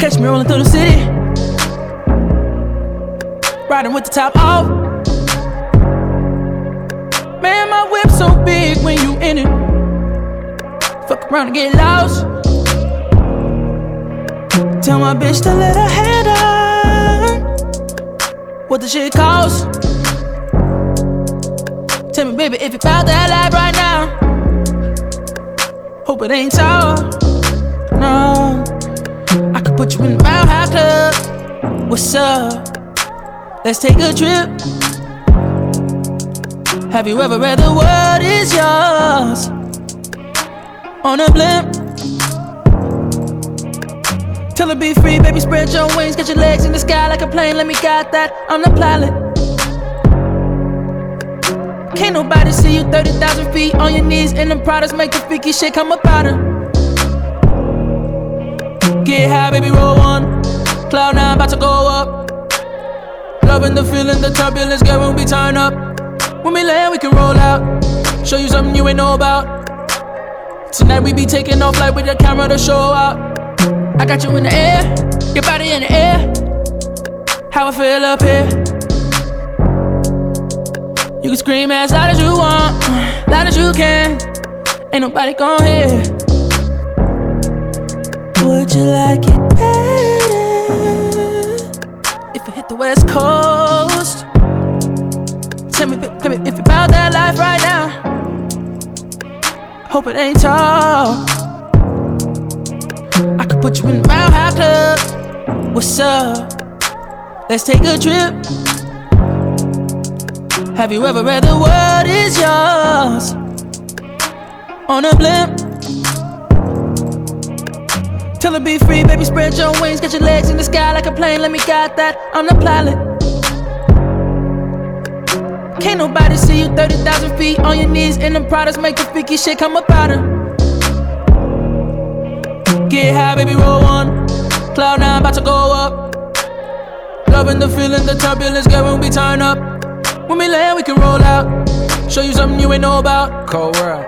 Catch me rolling through the city. Riding with the top off. Man, my whip so big when you in it. Fuck around and get lost. Tell my bitch to let her head on. What the shit cost? Tell me, baby, if you found that life right now. Hope it ain't tall. No, I put you in the Mile High Club. What's up? Let's take a trip. Have you ever read the world is yours on a blimp? Tell her be free, baby, spread your wings, get your legs in the sky like a plane. Let me guide that. I'm the pilot. Can't nobody see you 30,000 feet on your knees and them products, make the freaky shit come up out her. Get high, baby, roll one. Cloud nine, about to go up. Loving the feeling, the turbulence, girl, when we turn up. When we land, we can roll out. Show you something you ain't know about. Tonight we be taking off like with the camera to show out. I got you in the air, your body in the air. How I feel up here. You can scream as loud as you want, loud as you can. Ain't nobody gon' hear. Would you like it better if I hit the West Coast? Tell me, tell me if you about that life right now. Hope it ain't tall. I could put you in the Mile High Club. What's up? Let's take a trip. Have you ever read the world is yours on a blimp? Tell her be free, baby, spread your wings, get your legs in the sky like a plane. Let me guide that. I'm the pilot. Can't nobody see you 30,000 feet on your knees in them products, make the freaky shit come up out her. Get high, baby, roll one. Cloud nine, about to go up. Loving the feeling, the turbulence, girl, when we turn up. When we land, we can roll out. Show you something you ain't know about. Cold world.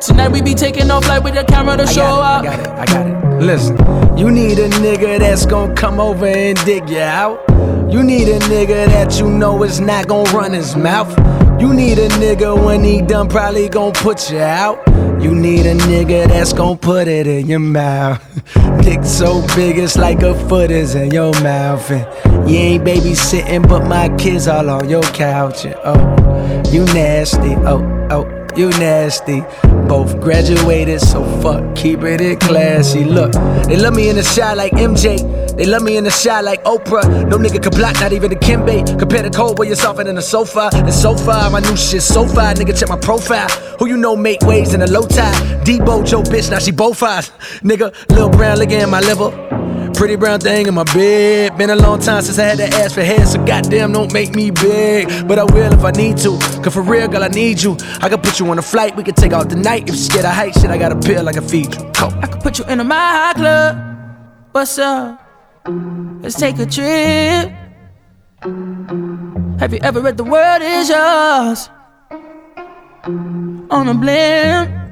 Tonight we be taking off like with the camera to I show it, out. I got it, I got it. Listen, you need a nigga that's gonna come over and dig you out. You need a nigga that you know is not gonna run his mouth. You need a nigga when he done probably gonna put you out. You need a nigga that's gonna put it in your mouth. Dick so big it's like a foot is in your mouth. And you ain't babysitting, but my kids all on your couch. And oh, you nasty. Oh, oh. You nasty. Both graduated, so fuck, keeping it classy. Look, they love me in the shot like MJ. They love me in the shot like Oprah. No nigga can block, not even Dikembe. Compare the cold where you're softer than the sofa. And so far, my new shit so far. Nigga, check my profile. Who you know make waves in a low tide? Debo, Joe, bitch, now she both eyes. Nigga, Lil Brown liquor in my liver. Pretty brown thing in my bed. Been a long time since I had to ask for head, so goddamn don't make me big. But I will if I need to. Cause for real, girl, I need you. I can put you on a flight, we can take out the night. If you scared of height, shit, I got a pill I can feed you. Go. I could put you in a High Club. What's up? Let's take a trip. Have you ever read The World Is Yours? On a blimp.